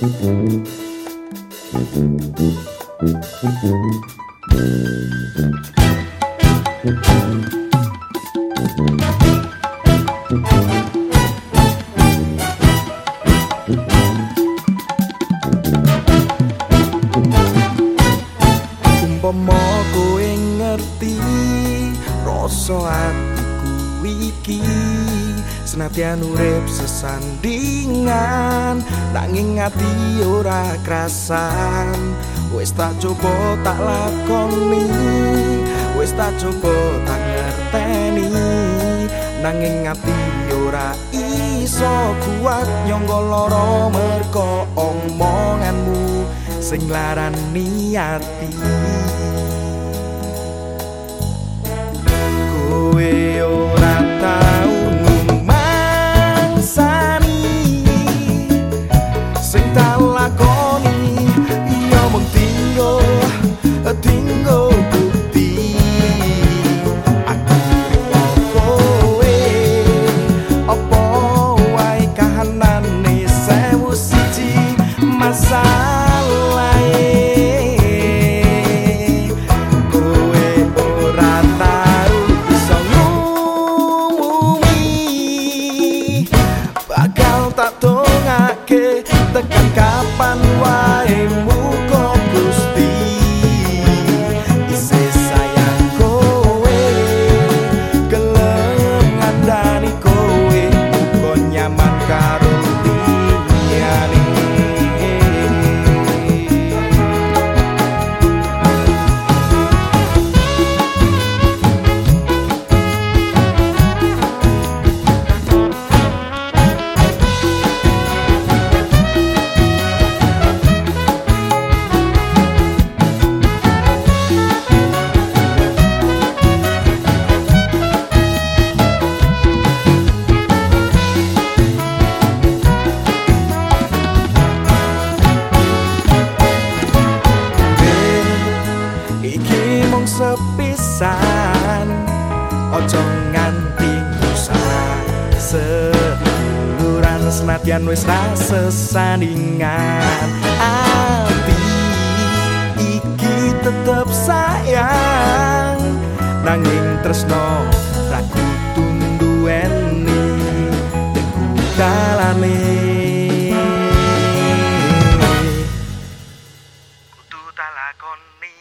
thank you senatian urip sesandingan nanging ati ora krasan wis tak coba tak lakoni. Wis tak coba tak ngerteni. Nanging ati ora iso kuat nyangga lara merko omonganmu sing larani ati Kowe yo. sepisan. Ojo nganti usah Seduluran senatian wis rasa sesandingan api iki tetep sayang. Nanging tresno ragu kudu duweni Dalane. Kudu talakoni.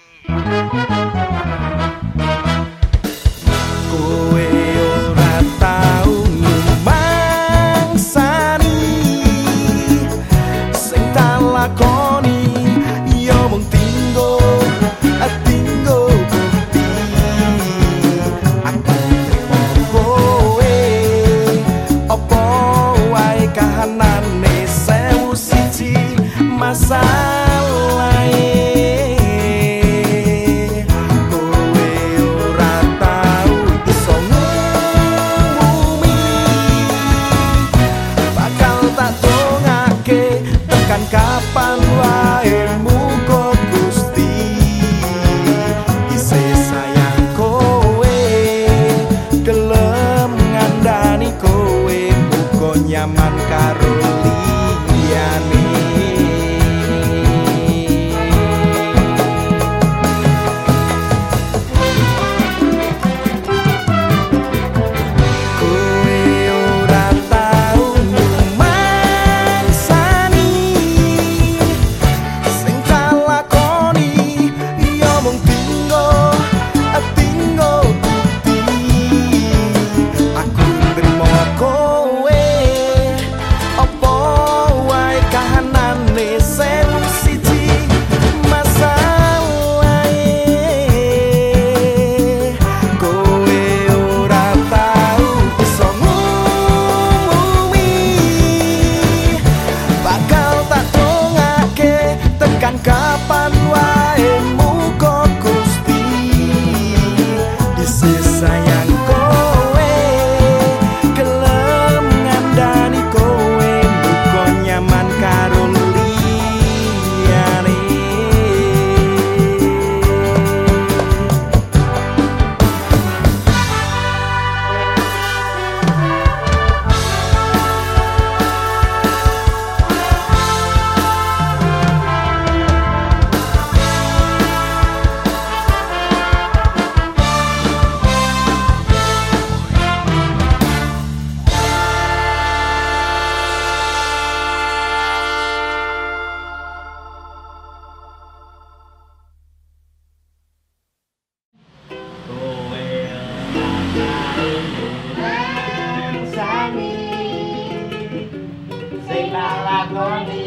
Tak lakoni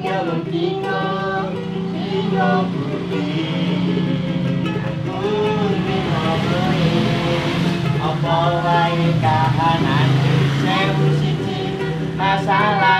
yo dino dino putih aku ngobrol apa wae kahanan sewu siji masalah